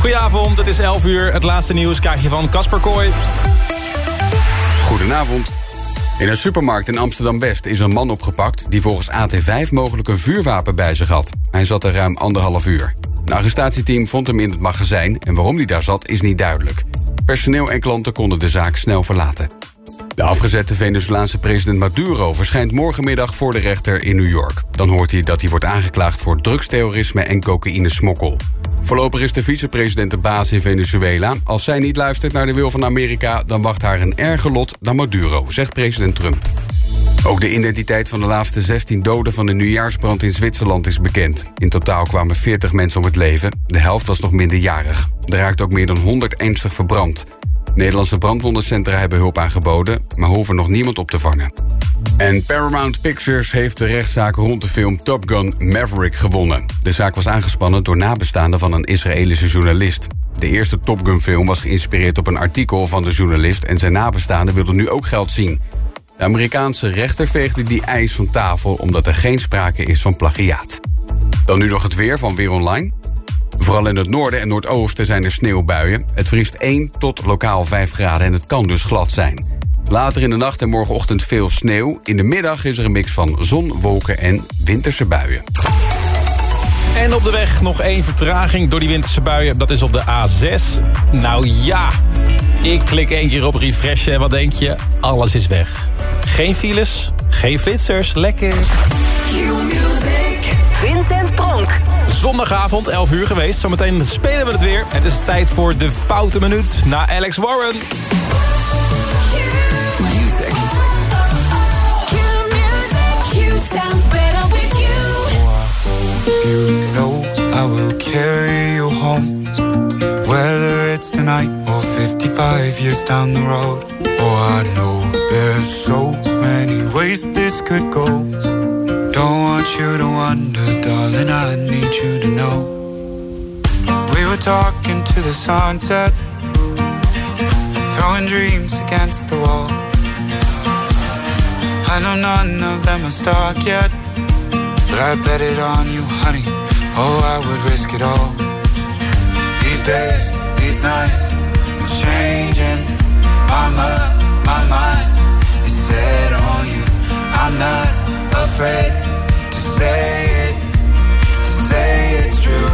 Goedenavond, het is 11 uur. Het laatste nieuws krijg je van Casper Kooi. Goedenavond. In een supermarkt in Amsterdam-West is een man opgepakt... die volgens AT5 mogelijk een vuurwapen bij zich had. Hij zat er ruim anderhalf uur. Een arrestatieteam vond hem in het magazijn... en waarom hij daar zat is niet duidelijk. Personeel en klanten konden de zaak snel verlaten. De afgezette Venezolaanse president Maduro verschijnt morgenmiddag voor de rechter in New York. Dan hoort hij dat hij wordt aangeklaagd voor drugsterrorisme en cocaïnesmokkel. Voorlopig is de vicepresident de baas in Venezuela. Als zij niet luistert naar de wil van Amerika... dan wacht haar een erger lot dan Maduro, zegt president Trump. Ook de identiteit van de laatste 16 doden van de nieuwjaarsbrand in Zwitserland is bekend. In totaal kwamen 40 mensen om het leven. De helft was nog minderjarig. Er raakte ook meer dan 100 ernstig verbrand. Nederlandse brandwondencentra hebben hulp aangeboden... maar hoeven nog niemand op te vangen. En Paramount Pictures heeft de rechtszaak rond de film Top Gun Maverick gewonnen. De zaak was aangespannen door nabestaanden van een Israëlische journalist. De eerste Top Gun film was geïnspireerd op een artikel van de journalist... en zijn nabestaanden wilden nu ook geld zien. De Amerikaanse rechter veegde die eis van tafel... omdat er geen sprake is van plagiaat. Dan nu nog het weer van Weer Online. Vooral in het noorden en noordoosten zijn er sneeuwbuien. Het vriest 1 tot lokaal 5 graden en het kan dus glad zijn. Later in de nacht en morgenochtend veel sneeuw. In de middag is er een mix van zon, wolken en winterse buien. En op de weg nog één vertraging door die winterse buien. Dat is op de A6. Nou ja, ik klik één keer op refresh en wat denk je? Alles is weg. Geen files, geen flitsers, lekker. Vincent Pronk. Zondagavond, 11 uur geweest. Zometeen spelen we het weer. Het is tijd voor de foute minuut na Alex Warren. Music. sounds better with you. You know I will carry you home. Whether it's tonight or 55 years down the road. Oh, I know there's so many ways this could go. Don't want you to wonder, darling, I need you to know. We were talking to the sunset, throwing dreams against the wall. I know none of them are stuck yet, but I bet it on you, honey. Oh, I would risk it all. These days, these nights, I'm changing. My mind, my mind is set on you. I'm not afraid to say it, to say it's true.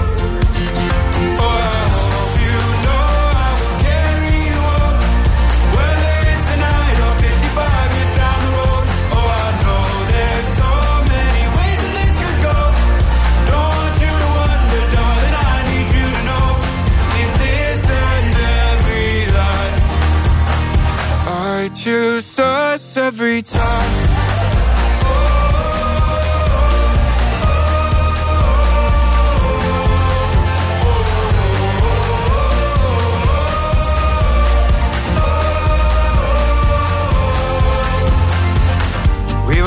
Oh, I hope you know I will carry. Whether it's tonight or 55 years down the road. Oh, I know there's so many ways that this could go. Don't want you to wonder, darling. I need you to know. In this and every life, I choose us every time.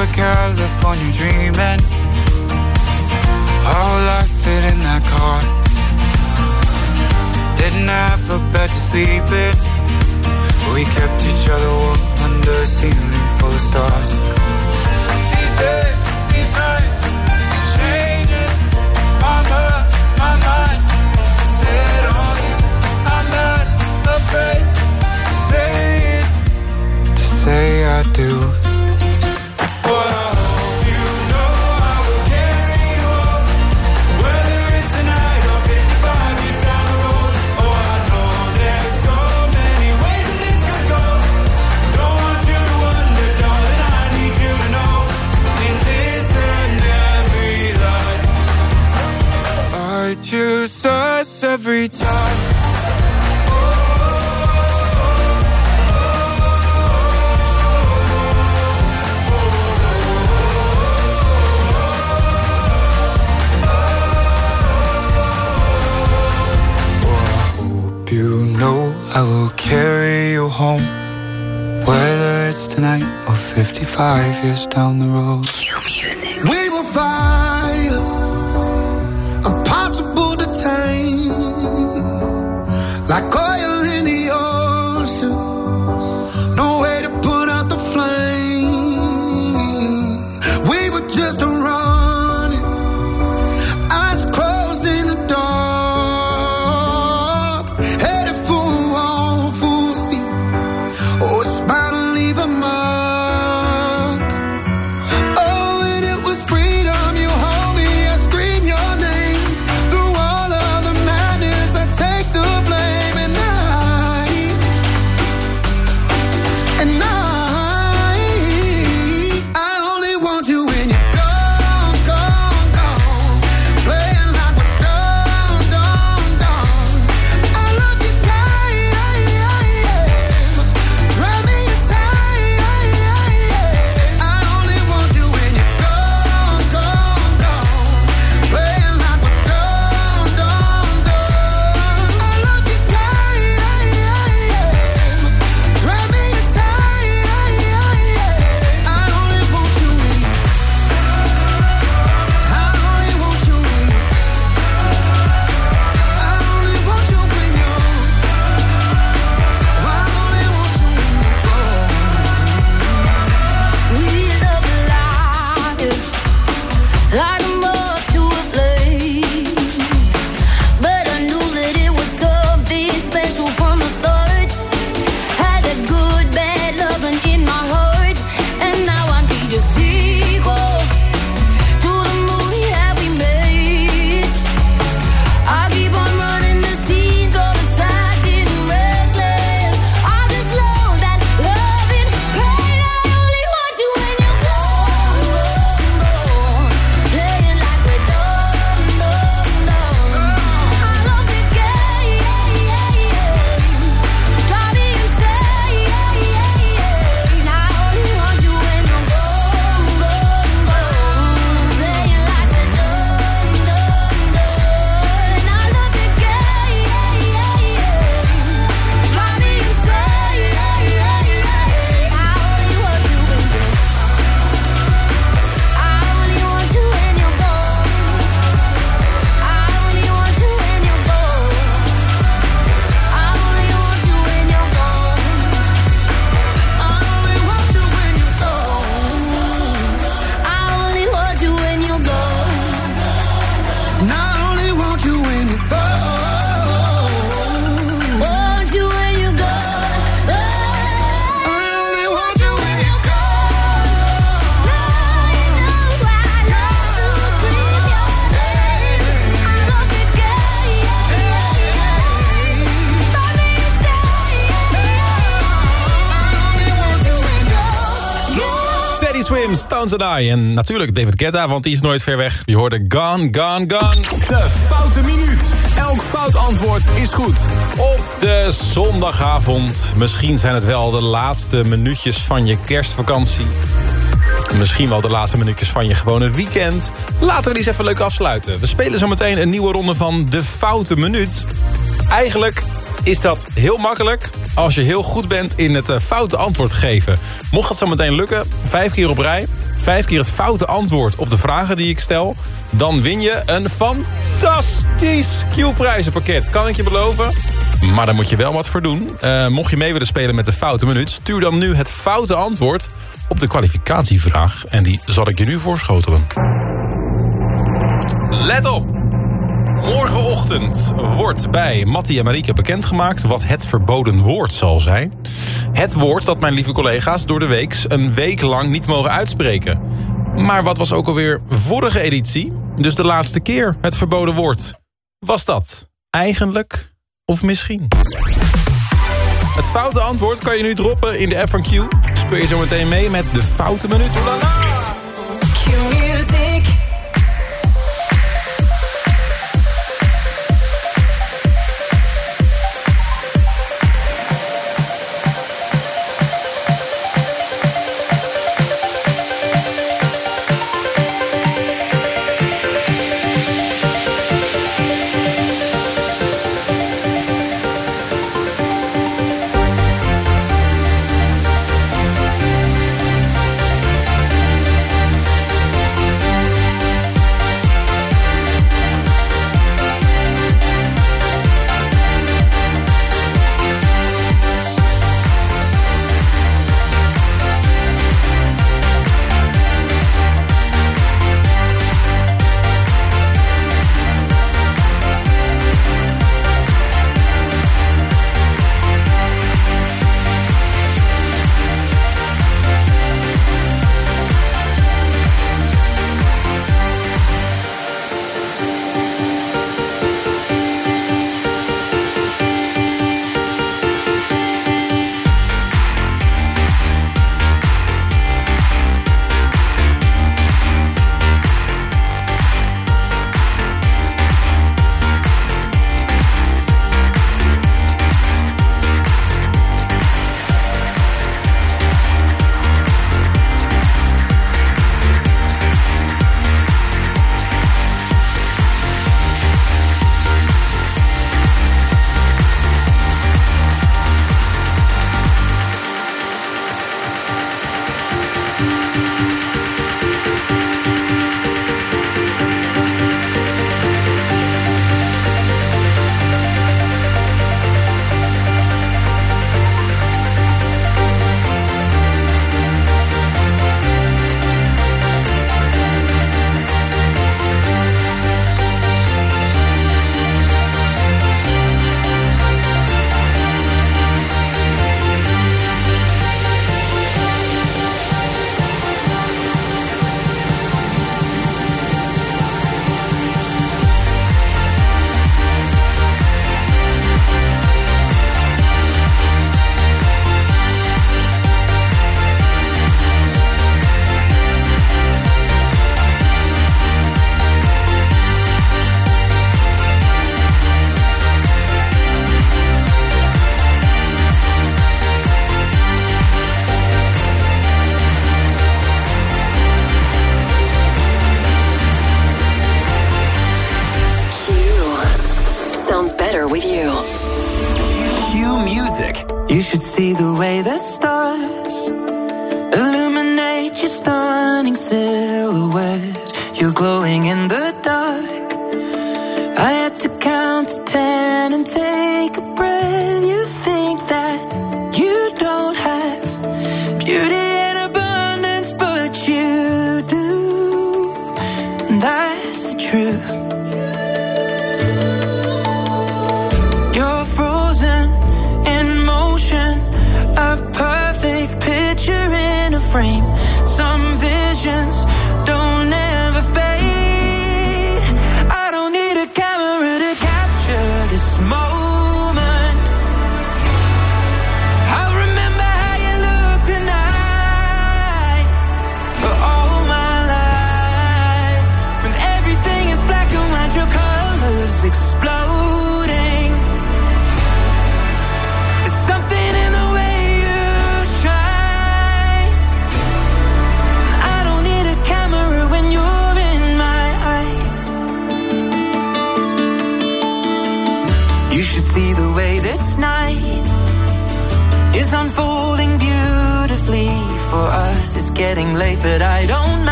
Were California dreaming. Whole life fit in that car. Didn't have a bed to sleep in. We kept each other warm under a ceiling full of stars. These days, years down the road. Stones and I. En natuurlijk David Guetta, want die is nooit ver weg. Je hoorde Gone, Gone, Gone. De foute minuut. Elk fout antwoord is goed. Op de zondagavond. Misschien zijn het wel de laatste minuutjes van je kerstvakantie. Misschien wel de laatste minuutjes van je gewone weekend. Laten we die eens even leuk afsluiten. We spelen zo meteen een nieuwe ronde van de foute minuut. Eigenlijk is dat heel makkelijk als je heel goed bent in het eh, foute antwoord geven. Mocht dat zo meteen lukken, vijf keer op rij... vijf keer het foute antwoord op de vragen die ik stel... dan win je een fantastisch Q-prijzenpakket. Kan ik je beloven? Maar daar moet je wel wat voor doen. Eh, mocht je mee willen spelen met de foute minuut... stuur dan nu het foute antwoord op de kwalificatievraag. En die zal ik je nu voorschotelen. Let op! Morgenochtend wordt bij Mattie en Marieke bekendgemaakt... wat het verboden woord zal zijn. Het woord dat mijn lieve collega's door de week... een week lang niet mogen uitspreken. Maar wat was ook alweer vorige editie? Dus de laatste keer het verboden woord. Was dat eigenlijk of misschien? Het foute antwoord kan je nu droppen in de app van Q. Speel je zo meteen mee met de foute minuut.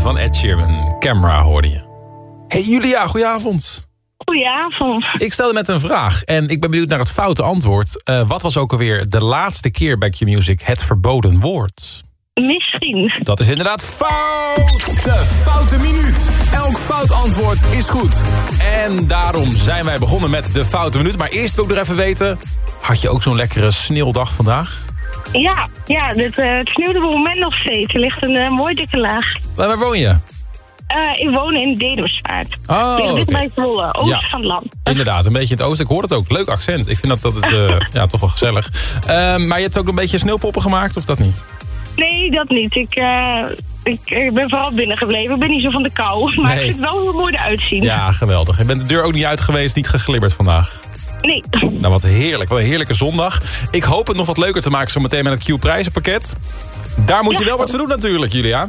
Van Ed Sheeran. Camera hoorde je. Hey Julia, goedenavond. Goedenavond. Ik stelde met een vraag en ik ben benieuwd naar het foute antwoord. Eh, wat was ook alweer de laatste keer bij Q-Music het verboden woord? Misschien. Dat is inderdaad fout! De foute minuut. Elk fout antwoord is goed. En daarom zijn wij begonnen met de foute minuut. Maar eerst wil ik nog even weten... had je ook zo'n lekkere sneeuwdag vandaag? Ja, ja het, eh, het sneeuwde op het moment nog steeds. Er ligt een eh, mooi dikke laag. Waar, waar woon je? Eh, ik woon in Dedemsvaart. Oh, Ligt dit bij Zwolle, oosten Ja. van het land. Inderdaad, een beetje in het oosten. Ik hoor het ook. Leuk accent. Ik vind dat, dat het, ja, toch wel gezellig. Ehm, maar je hebt ook een beetje sneeuwpoppen gemaakt, of dat niet? Nee, dat niet. Ik, ik, ik ben vooral binnen gebleven. Ik ben niet zo van de kou. Maar Nee. ik vind het wel heel mooi eruit zien. Ja, geweldig. Je bent de deur ook niet uit geweest, niet geglibberd vandaag. Nee. Nou, wat heerlijk. Wat een heerlijke zondag. Ik hoop het nog wat leuker te maken zometeen met het Q-prijzenpakket. Daar moet je wel wat voor doen natuurlijk, Julia.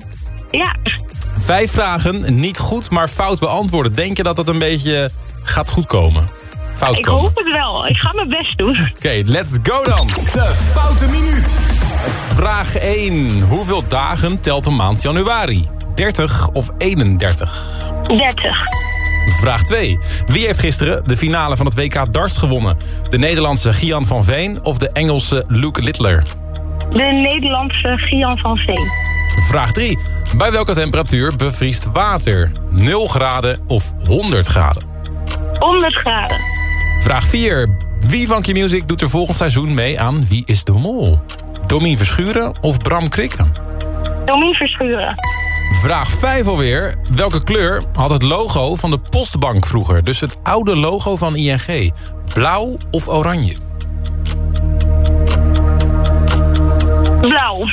Ja. Vijf vragen, niet goed, maar fout beantwoorden. Denk je dat dat een beetje gaat goedkomen? Fout Ik komen. hoop het wel. Ik ga mijn best doen. Oké, let's go dan. De foute minuut. Vraag 1. Hoeveel dagen telt de maand januari? 30 of 31? 30. Vraag 2. Wie heeft gisteren de finale van het WK darts gewonnen? De Nederlandse Gian van Veen of de Engelse Luke Littler? De Nederlandse Gian van Veen. Vraag 3. Bij welke temperatuur bevriest water? 0 graden of 100 graden? 100 graden. Vraag 4. Wie van Q-Music doet er volgend seizoen mee aan Wie is de Mol? Domien Verschuren of Bram Krikken? Domien Verschuren. Vraag 5 alweer. Welke kleur had het logo van de postbank vroeger? Dus het oude logo van ING. Blauw of oranje? Blauw.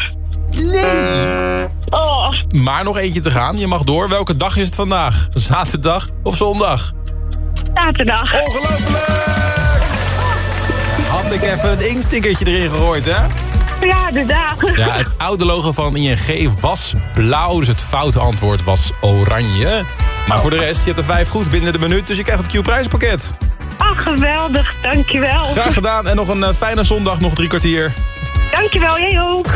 Nee. Oh, Maar nog eentje te gaan. Je mag door. Welke dag is het vandaag? Zaterdag of zondag? zaterdag. Ongelooflijk! Had ik even een inkstinkertje erin gegooid, hè? Ja, de dagen. Ja, het oude logo van ING was blauw, dus het foute antwoord was oranje. Maar voor de rest, je hebt er vijf goed binnen de minuut, dus je krijgt het Q-prijzenpakket. Ah, geweldig. Dankjewel. Graag gedaan en nog een eh, fijne zondag, nog drie kwartier. Dankjewel, jij ook.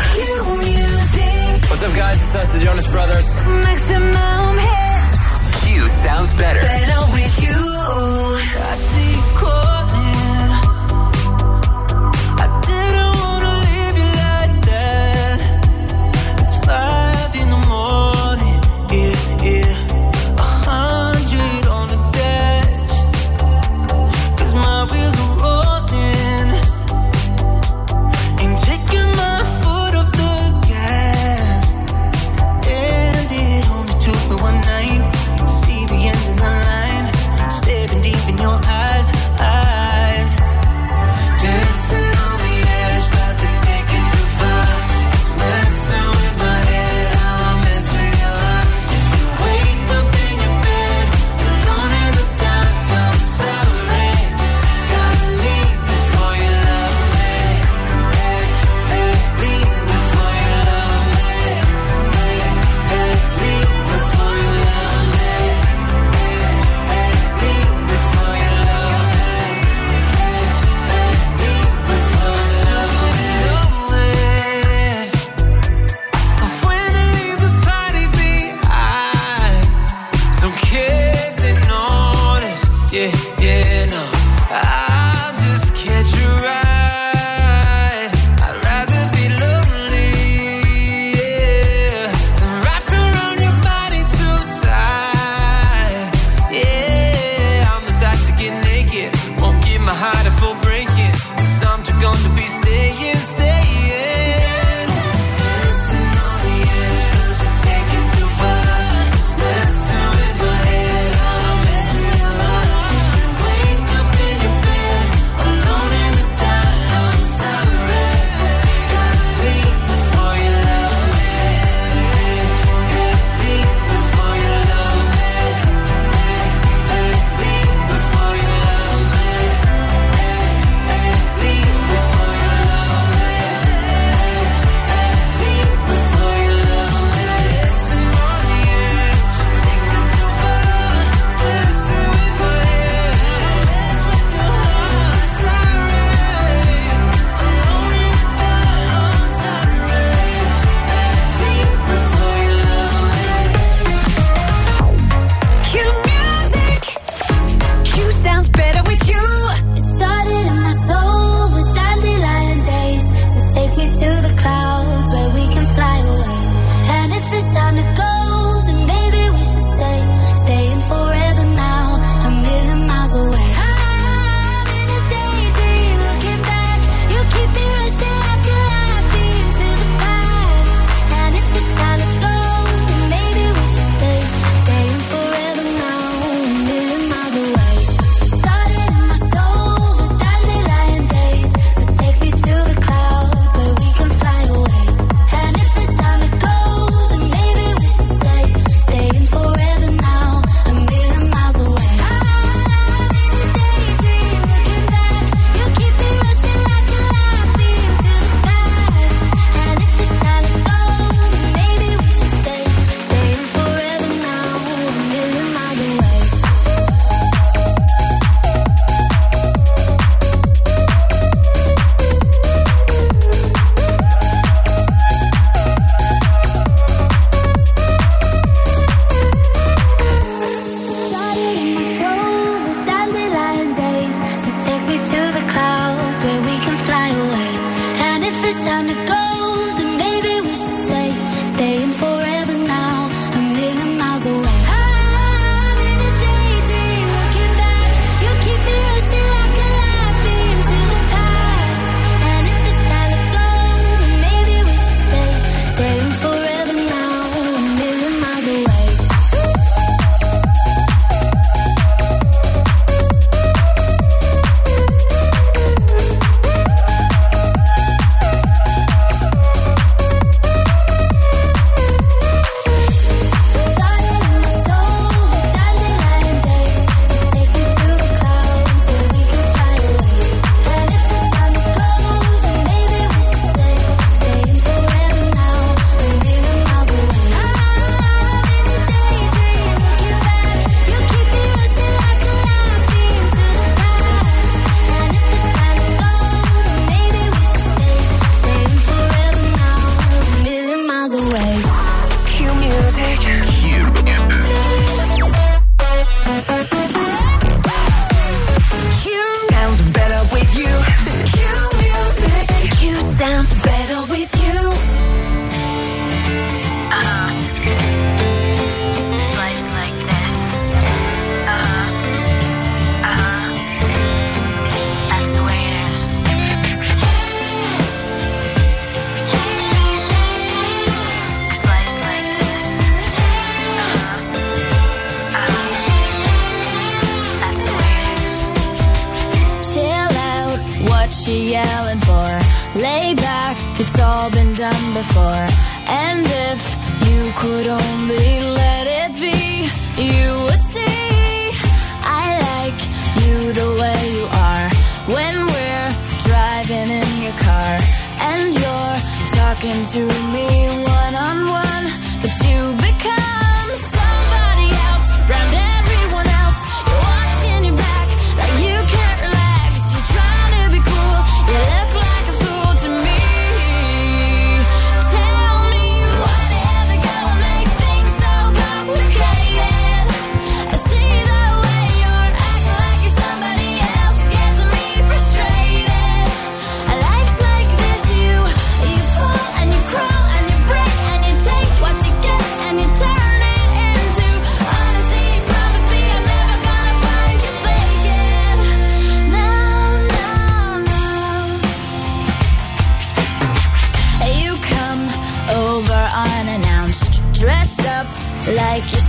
What's up, guys? It's us, the Jonas Brothers. Maximum hits. Q sounds better. Better with you.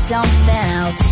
something else.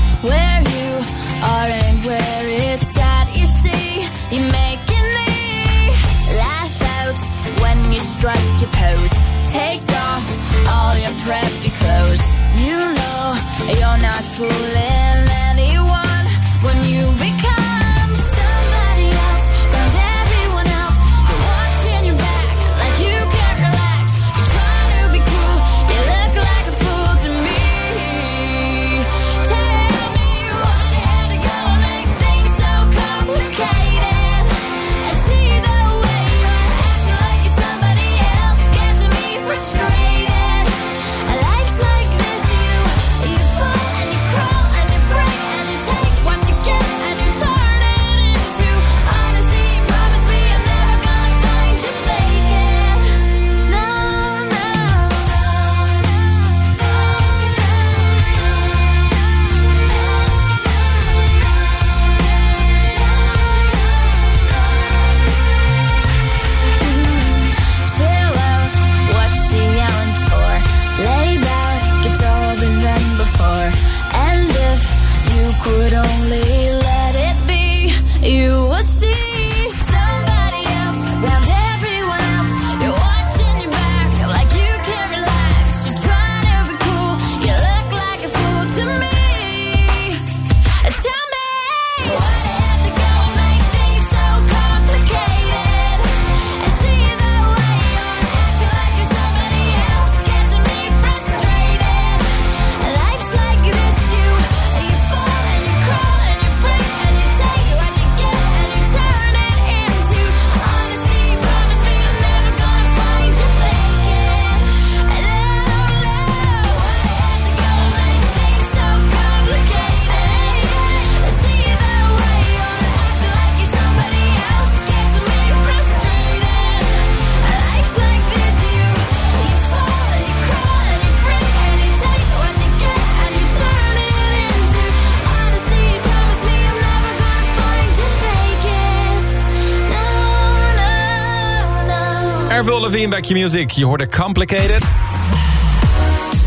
Levine back music. Je hoorde Complicated.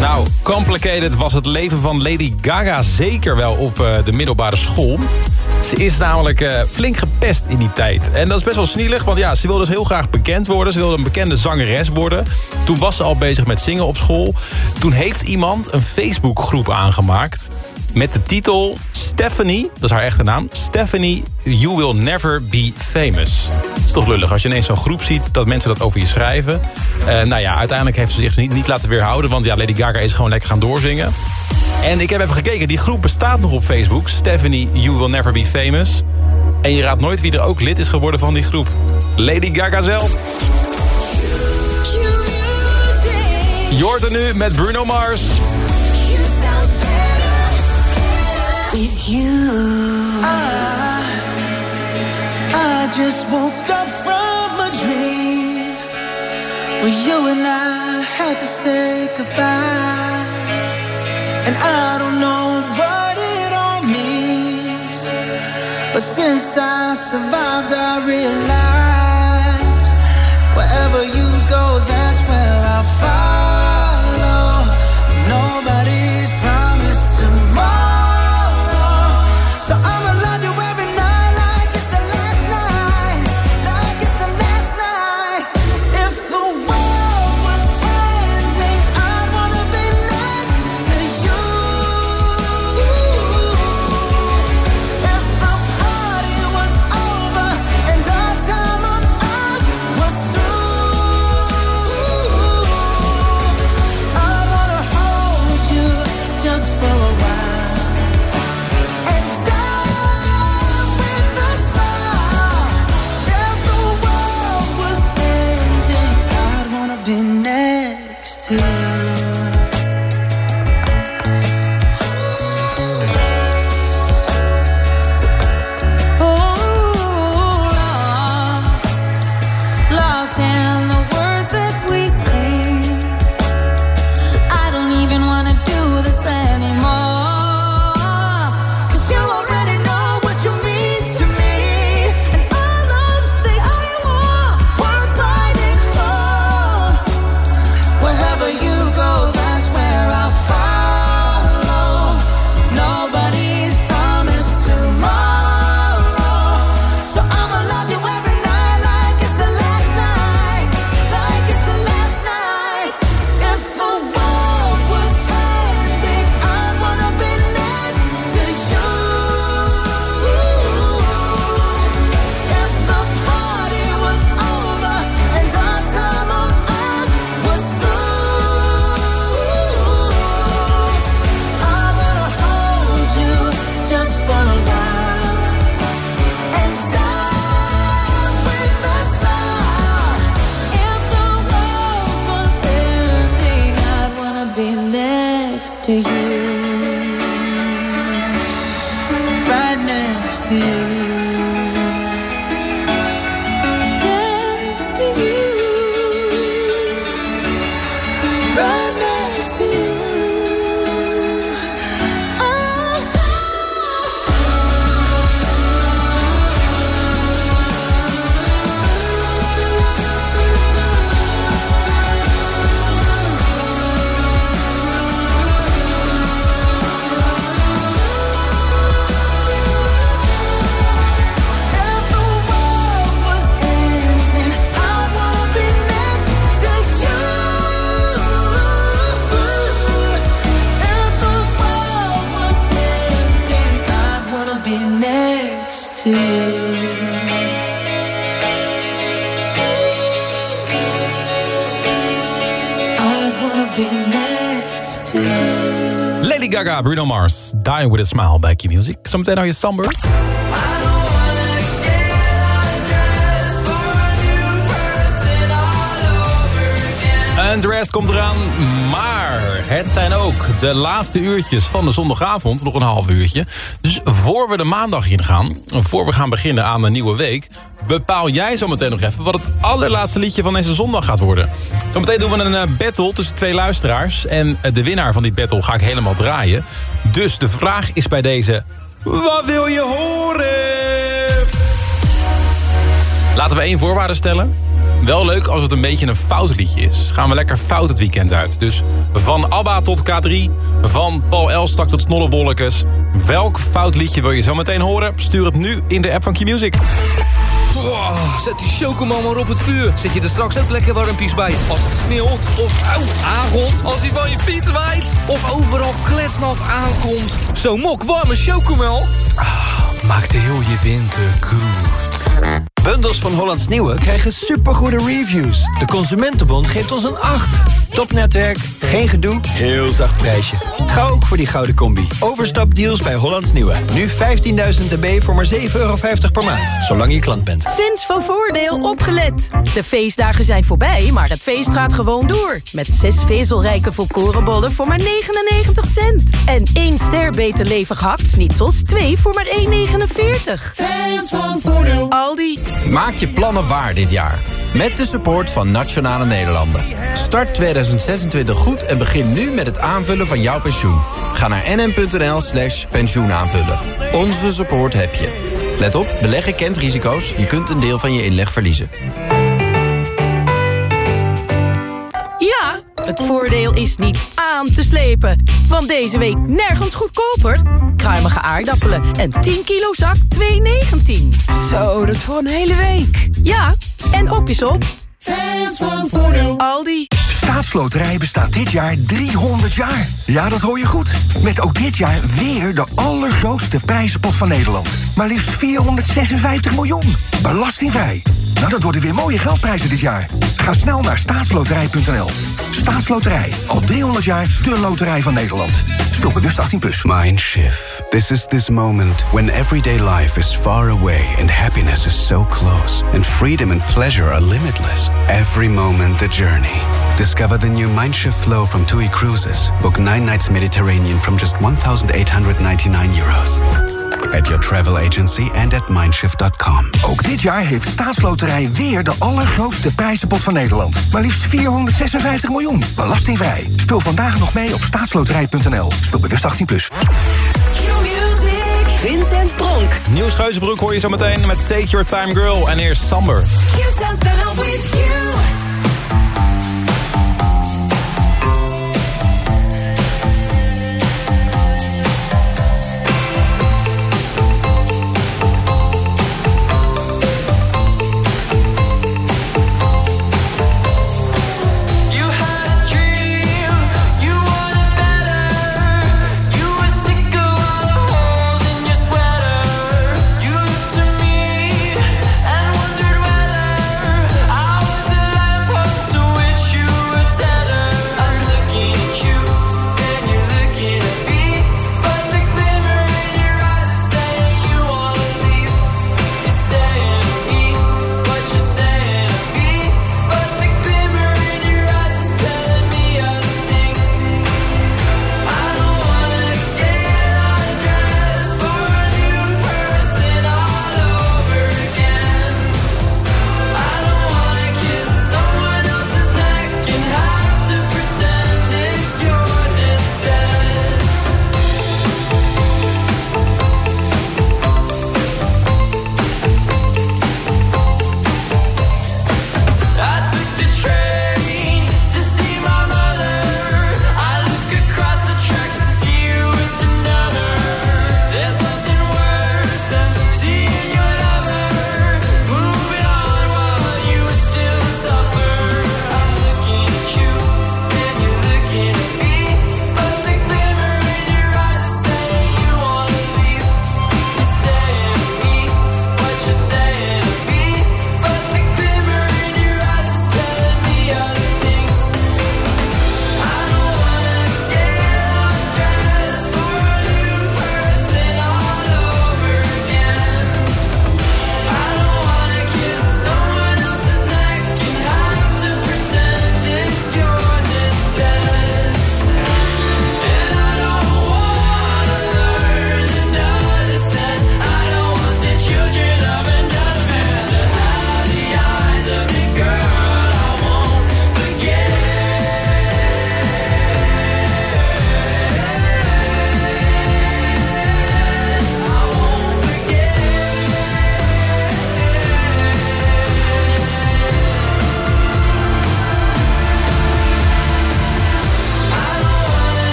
Nou, complicated was het leven van Lady Gaga zeker wel op eh, de middelbare school. Ze is namelijk eh, flink gepest in die tijd. En dat is best wel snielig, want ja, ze wilde dus heel graag bekend worden. Ze wilde een bekende zangeres worden. Toen was ze al bezig met zingen op school. Toen heeft iemand een Facebookgroep aangemaakt... met de titel Stephanie, dat is haar echte naam... Stephanie, you will never be famous. Dat is toch lullig als je ineens zo'n groep ziet... dat mensen dat over je schrijven. Uh, nou ja, uiteindelijk heeft ze zich niet, niet laten weerhouden... want ja, Lady Gaga is gewoon lekker gaan doorzingen. En ik heb even gekeken, die groep bestaat nog op Facebook. Stephanie, You Will Never Be Famous. En je raadt nooit wie er ook lid is geworden van die groep. Lady Gaga zelf. Jorten nu met Bruno Mars. Is you. I, just woke up from a dream. Where you and I had to say goodbye. and I don't know what it all means. But since I survived, I realized wherever you go, that's where I'll find. Bruno Mars. Dying with a Smile bij Q-Music. Zometeen hou je Samber. Undressed komt eraan, maar het zijn ook de laatste uurtjes van de zondagavond, nog een half uurtje. Dus voor we de maandag ingaan, voor we gaan beginnen aan de nieuwe week... bepaal jij zometeen nog even wat het allerlaatste liedje van deze zondag gaat worden. Zometeen doen we een eh, battle tussen twee luisteraars... en eh, de winnaar van die battle ga ik helemaal draaien. Dus de vraag is bij deze... Wat wil je horen? Laten we één voorwaarde stellen. Wel leuk als het een beetje een fout liedje is. Gaan we lekker fout het weekend uit. Dus van ABBA tot K3, van Paul Elstak tot Snollebollekes. Welk fout liedje wil je zo meteen horen? Stuur het nu in de app van Q-Music. Oh, zet die chocomel maar op het vuur. Zet je er straks ook lekker warmpies bij. Als het sneeuwt of auw. Als hij van je fiets waait. Of overal kletsnat aankomt. Zo'n mok warme chocomel. Ah, maakt heel je winter goed. Bundels van Hollands Nieuwe krijgen supergoede reviews. De Consumentenbond geeft ons een 8. Topnetwerk, geen gedoe, heel zacht prijsje. Ga ook voor die gouden combi. Overstapdeals bij Hollands Nieuwe. Nu 15.000 dB voor maar 7,50 euro per maand. Zolang je klant bent. Fans van Voordeel opgelet. De feestdagen zijn voorbij, maar het feest gaat gewoon door. Met zes vezelrijke volkorenbollen voor maar 99 cent. En één ster beter levig hakt zoals twee voor maar 1,49. Fans van Voordeel. Aldi. Maak je plannen waar dit jaar. Met de support van Nationale Nederlanden. Start 2026 goed en begin nu met het aanvullen van jouw pensioen. Ga naar nm.nl slash pensioenaanvullen. Onze support heb je. Let op, beleggen kent risico's. Je kunt een deel van je inleg verliezen. Het voordeel is niet aan te slepen. Want deze week nergens goedkoper. Kruimige aardappelen en 10 kilo zak 2,19. Zo, dat is voor een hele week. Ja, en op is op. Fans van Voordeel. Aldi. Staatsloterij bestaat dit jaar 300 jaar. Ja, dat hoor je goed. Met ook dit jaar weer de allergrootste prijzenpot van Nederland. Maar liefst 456 miljoen. Belastingvrij. Nou, dat worden weer mooie geldprijzen dit jaar. Ga snel naar staatsloterij.nl. Staatsloterij. Al 300 jaar de loterij van Nederland. Speel bewust 18+. Plus. Mindshift. This is this moment when everyday life is far away and happiness is so close and freedom and pleasure are limitless. Every moment the journey. Discover the new Mindshift flow from TUI Cruises. Book nine nights Mediterranean from just 1,899 euros. At your travel agency and at mindshift.com. Ook dit jaar heeft Staatsloterij weer de allergrootste prijzenpot van Nederland. Maar liefst 456 miljoen. Belastingvrij. Speel vandaag nog mee op staatsloterij.nl. Speel bewust 18+. Plus. Vincent Pronk. Nieuws Geuzenbroek hoor je zo meteen met Take Your Time Girl. En eerst Samber. You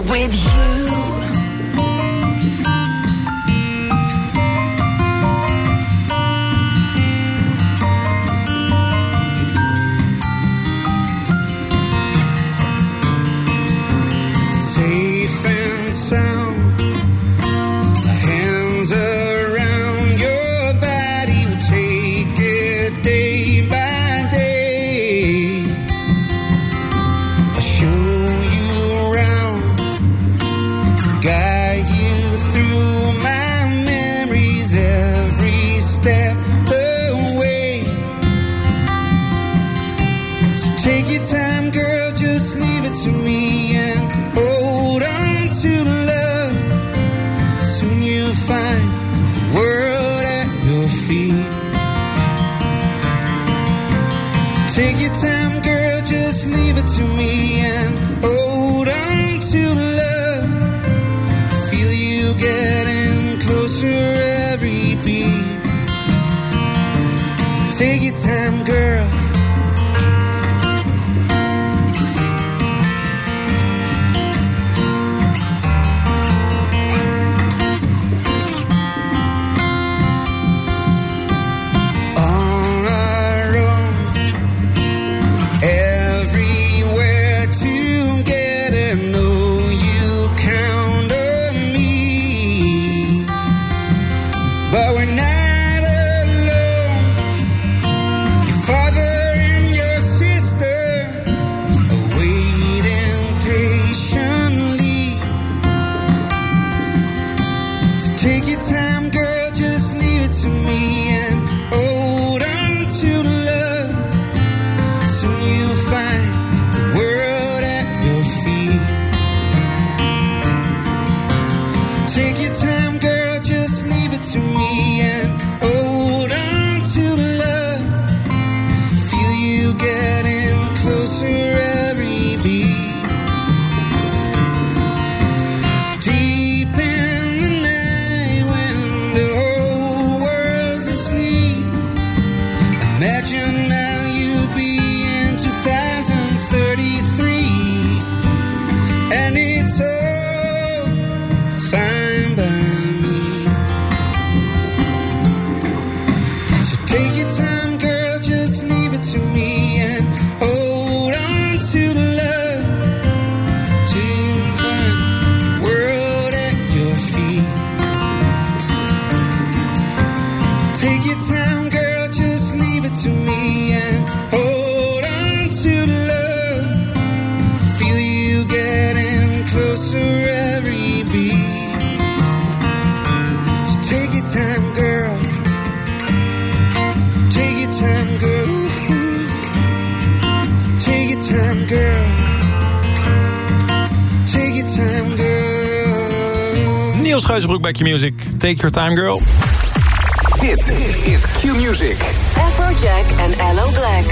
with you. Q-Music, Take Your Time Girl. Dit is Q-Music. Afrojack en Allo Black.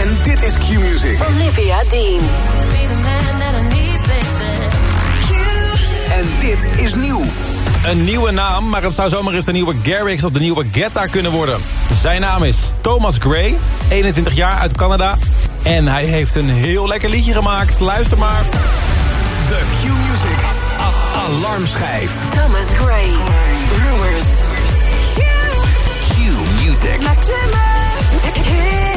En dit is Q-Music. Olivia Dean. En dit is nieuw. Een nieuwe naam, maar het zou zomaar eens de nieuwe Garrix of de nieuwe Getta kunnen worden. Zijn naam is Thomas Gray, 21 jaar uit Canada. En hij heeft een heel lekker liedje gemaakt. Luister maar. De Q-Music. Alarmschijf. Thomas Gray. Rumors. Q. Q-Music. Maxima.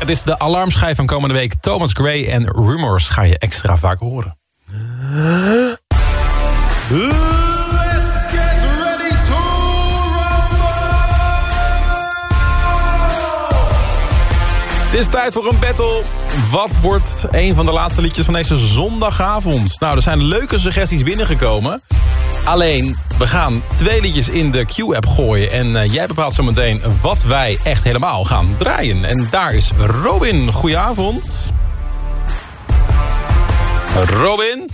Het is de alarmschijf van komende week. Thomas Gray en Rumors ga je extra vaak horen. Het is tijd voor een battle. Wat wordt een van de laatste liedjes van deze zondagavond? Nou, er zijn leuke suggesties binnengekomen. Alleen, we gaan twee liedjes in de Q-app gooien. En eh, jij bepaalt zo meteen wat wij echt helemaal gaan draaien. En daar is Robin. Goedenavond. Robin?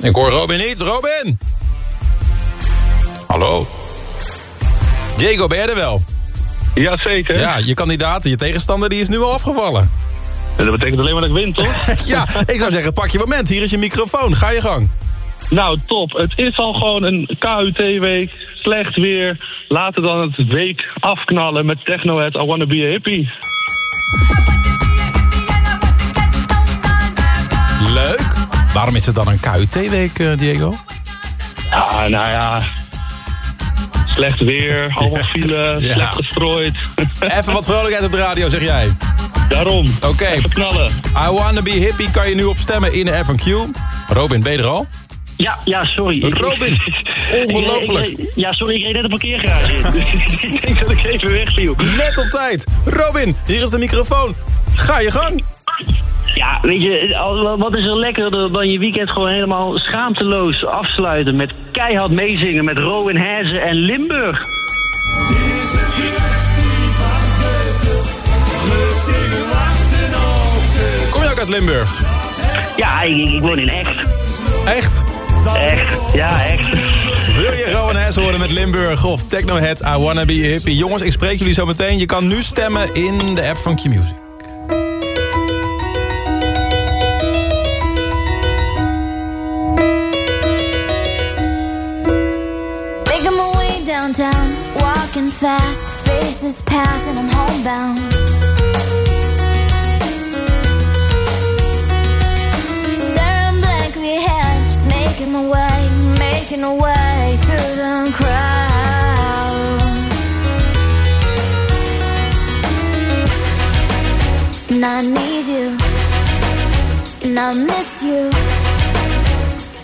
Ik hoor Robin niet. Robin! Hallo? Diego, ben jij er wel? Jazeker. Ja, je kandidaat, je tegenstander, die is nu al afgevallen. Dat betekent alleen maar dat ik win, toch? ja, ik zou zeggen, pak je moment. Hier is je microfoon. Ga je gang. Nou, top. Het is al gewoon een KUT-week. Slecht weer. Laten we dan het week afknallen met Technohead I Wanna Be a Hippie. Leuk. Waarom is het dan een KUT-week, eh, Diego? Ja, nou ja. Slecht weer, allemaal file, Ja. slecht gestrooid. Even wat vrolijkheid op de radio, zeg jij. Daarom. Oké. Even knallen. I Wanna Be Hippie kan je nu op stemmen in de app van Q. Robin, ben je er al? Ja, ja, sorry. Robin, ongelooflijk. Ja, sorry, ik reed net een parkeergarage in. Dus ik denk dat ik even wegviel. Net op tijd. Robin, hier is de microfoon. Ga je gang. Ja, weet je, wat is er lekkerder dan je weekend gewoon helemaal schaamteloos afsluiten... met keihard meezingen met Rowan Herzen en Limburg. Uit Limburg? Ja, ik, ik woon in Echt. Echt? Echt, ja, echt. Wil je Rowan Hess horen met Limburg of Technohead I Wanna Be a Hippie? Jongens, ik spreek jullie zo meteen. Je kan nu stemmen in de app van Q-Music. Making my way downtown, walking fast, faces pass, and I'm homebound. Making my way, making my way through the crowd. And I need you, and I miss you,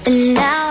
and now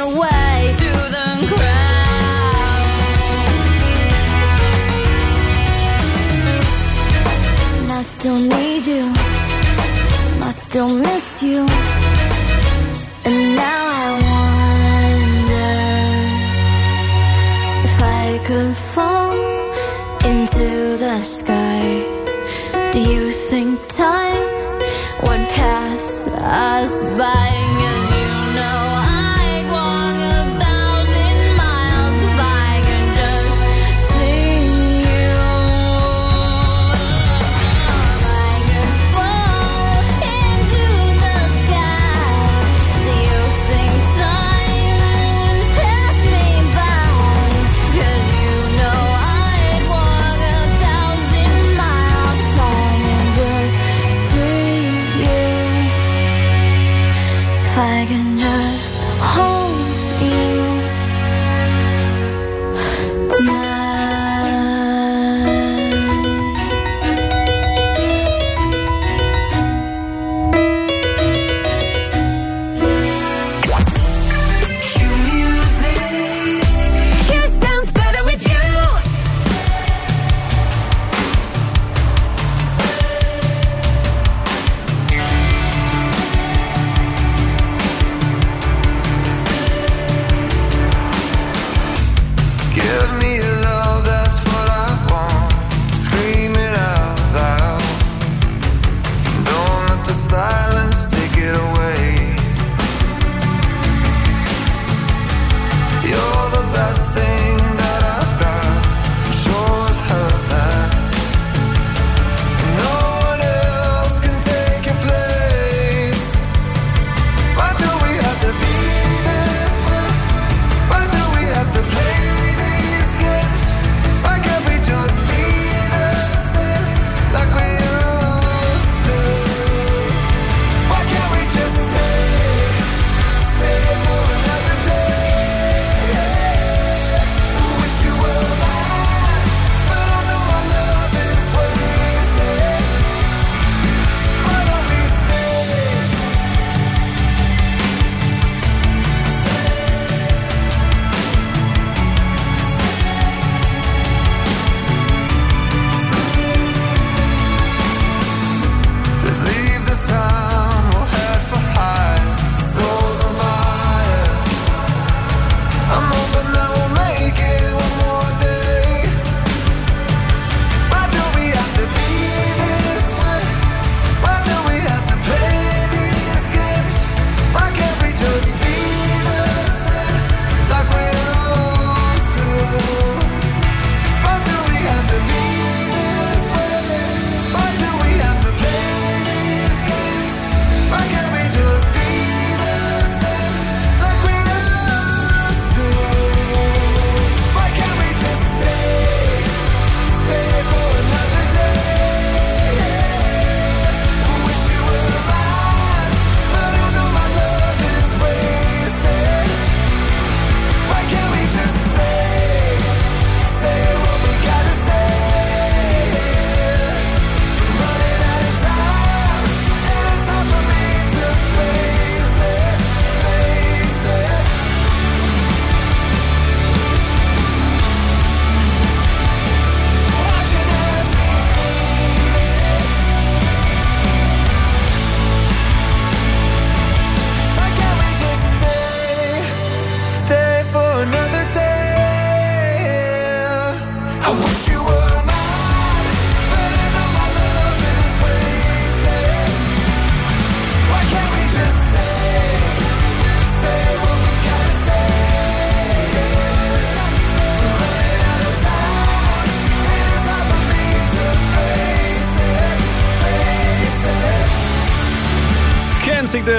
Away through the crowd. I still need you, I still miss you, and now I wonder if I could fall into the sky. Do you think time would pass us by?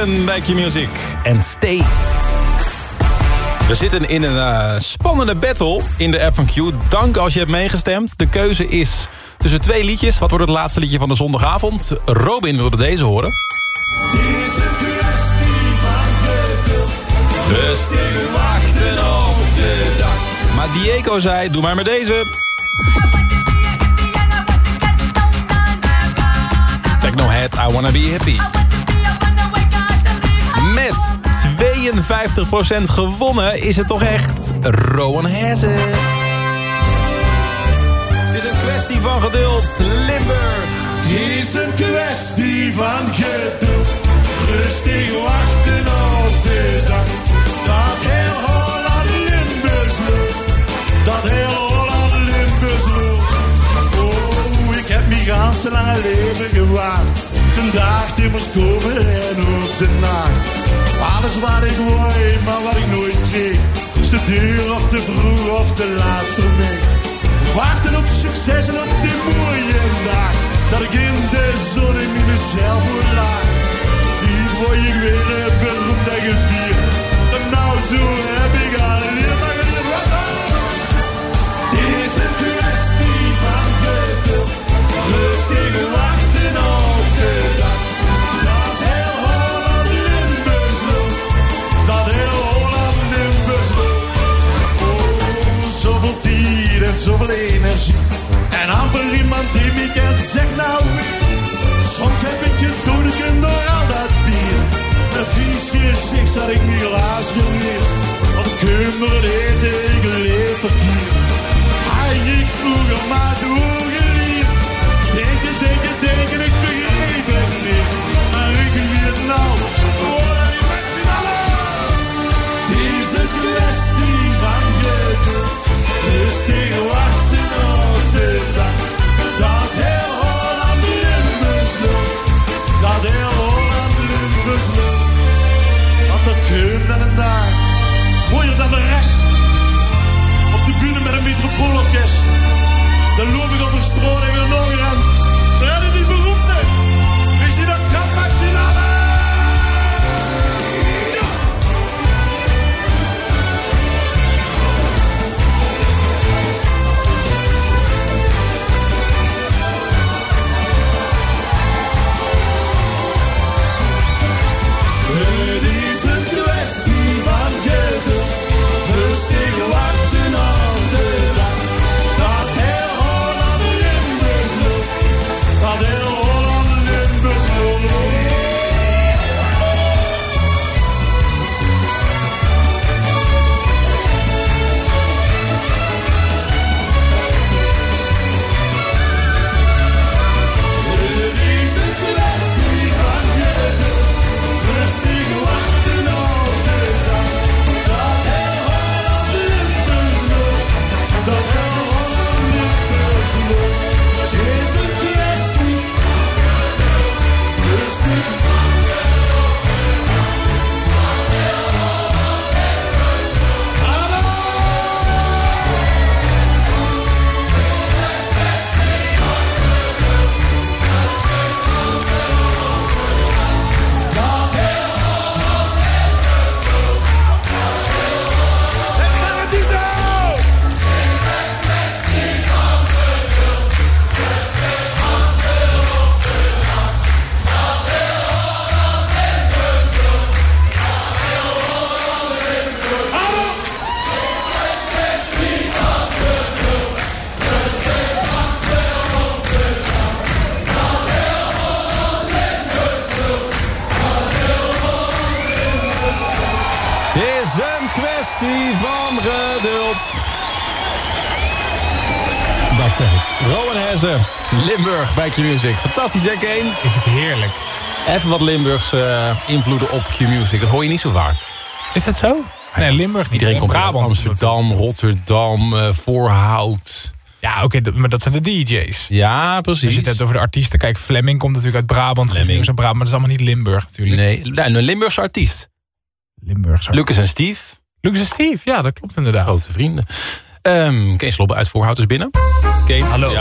Back bij music En stay. We zitten in een eh, spannende battle in de app van Q. Dank als je hebt meegestemd. De keuze is tussen twee liedjes. Wat wordt het laatste liedje van de zondagavond? Robin wilde deze horen. Dit is een wachten op de dag. Maar Diego zei, doe maar met deze. Techno Head, I Wanna Be Happy. 53% gewonnen. Is het toch echt Rowan Hezen? Het is een kwestie van geduld. Limburg. Het is een kwestie van geduld. Rustig wachten op de dag. Dat heel Holland Limburgs. Dat heel Holland Limburgs loopt. Oh, ik heb mijn ganse lange leven gewaagd. De dag die moest komen en ook de nacht. Alles wat ik wou, maar wat ik nooit kreeg. Is te duur of te vroeg of te laat voor mij. Wachten op succes en op die mooie dag. Dat ik in de zon in mezelf moet laag. Word ik weer beroemd en gevierd. En nou toe heb ik alleen maar geleerd. Het is een kwestie van geduld. Rustig wachten dier zoveel energie. En amper iemand die me kent zegt nou. Soms heb ik je doodeken door al dat bier. Een vies gezicht zat ik niet helaas geleerd. Wat kinderen eten ik leef verkeerd. Hij ik vroeger maar doorgeleerd. Dan een dag, mooier dan de rest. Op de bühne met een metropoolorkest. Dan loop ik over straat en weer aan. Q-Music. Fantastisch, hè, Kane? Ik vind het heerlijk. Even wat Limburgse eh, invloeden op Q-Music. Dat hoor je niet zo vaak. Is dat zo? Nee, Limburg niet. Iedereen komt Brabant Amsterdam, Rotterdam, eh, Voorhout. Ja, oké, maar dat zijn de DJ's. Ja, precies. Als je het hebt over de artiesten. Kijk, Fleming komt natuurlijk uit Brabant. Fleming. Brabant, maar dat is allemaal niet Limburg natuurlijk. Nee, nou, een Limburgse artiest. Limburgse Lucas en Steve. Lucas en Steve, ja, dat klopt inderdaad. Grote vrienden. Ehm Kees Lobbe uit Voorhout is binnen. Kane, Hallo.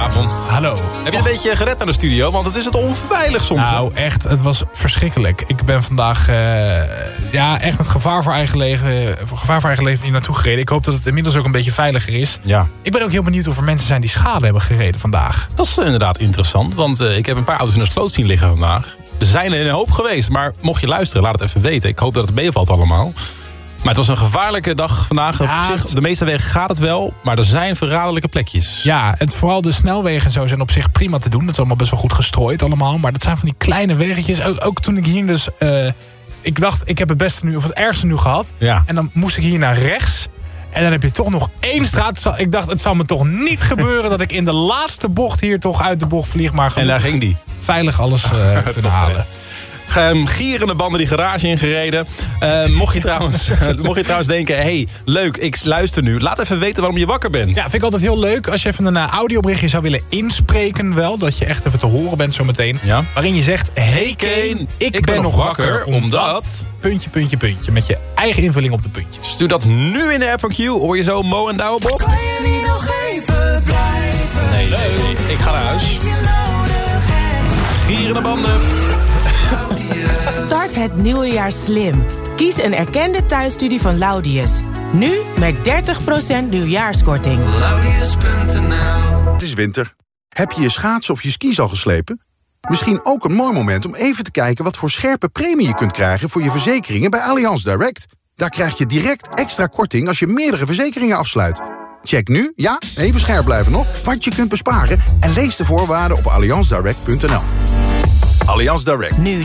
Hallo. Heb je een beetje gered naar de studio? Want het is het onveilig soms. hè? Nou, echt, het was verschrikkelijk. Ik ben vandaag eh, ja, echt met gevaar voor, eigen leven, gevaar voor eigen leven hier naartoe gereden. Ik hoop dat het inmiddels ook een beetje veiliger is. Ja. Ik ben ook heel benieuwd of er mensen zijn die schade hebben gereden vandaag. Dat is inderdaad interessant, want eh, ik heb een paar auto's in de sloot zien liggen vandaag. Er zijn er een hoop geweest, maar mocht je luisteren, laat het even weten. Ik hoop dat het meevalt allemaal. Maar het was een gevaarlijke dag vandaag. Op zich, op de meeste wegen gaat het wel, maar er zijn verraderlijke plekjes. Ja, het, vooral de snelwegen en zo zijn op zich prima te doen. Dat is allemaal best wel goed gestrooid allemaal. Maar dat zijn van die kleine weggetjes. Ook, ook toen ik hier dus... eh, ik dacht, ik heb het beste nu, of het ergste nu gehad. Ja. En dan moest ik hier naar rechts. En dan heb je toch nog één straat. Ik dacht, het zal me toch niet gebeuren dat ik in de laatste bocht hier toch uit de bocht vlieg. Maar En daar ging die. Veilig alles eh, kunnen halen. Ehm, gierende banden die garage ingereden. Ehm, mocht, je trouwens, mocht je trouwens denken, hey, leuk, ik luister nu. Laat even weten waarom je wakker bent. Ja, vind ik altijd heel leuk. Als je even een eh, audioberichtje zou willen inspreken wel. Dat je echt even te horen bent zometeen. Ja. Waarin je zegt, hey Kane, ik, ben, nog wakker, omdat... Puntje, puntje, puntje. Met je eigen invulling op de puntjes. Stuur dat nu in de app van Q. Hoor je zo Mo en Douwe Bob? Kan je niet nog even blijven? Nee, nee, nee. Ik ga naar huis. Gierende banden. Start het nieuwe jaar slim. Kies een erkende thuisstudie van Laudius. Nu met 30% nieuwjaarskorting. Het is winter. Heb je je schaatsen of je skis al geslepen? Misschien ook een mooi moment om even te kijken wat voor scherpe premie je kunt krijgen voor je verzekeringen bij Allianz Direct. Daar krijg je direct extra korting als je meerdere verzekeringen afsluit. Check nu, ja, even scherp blijven nog, wat je kunt besparen en lees de voorwaarden op allianzdirect.nl. Allianz Direct. Nu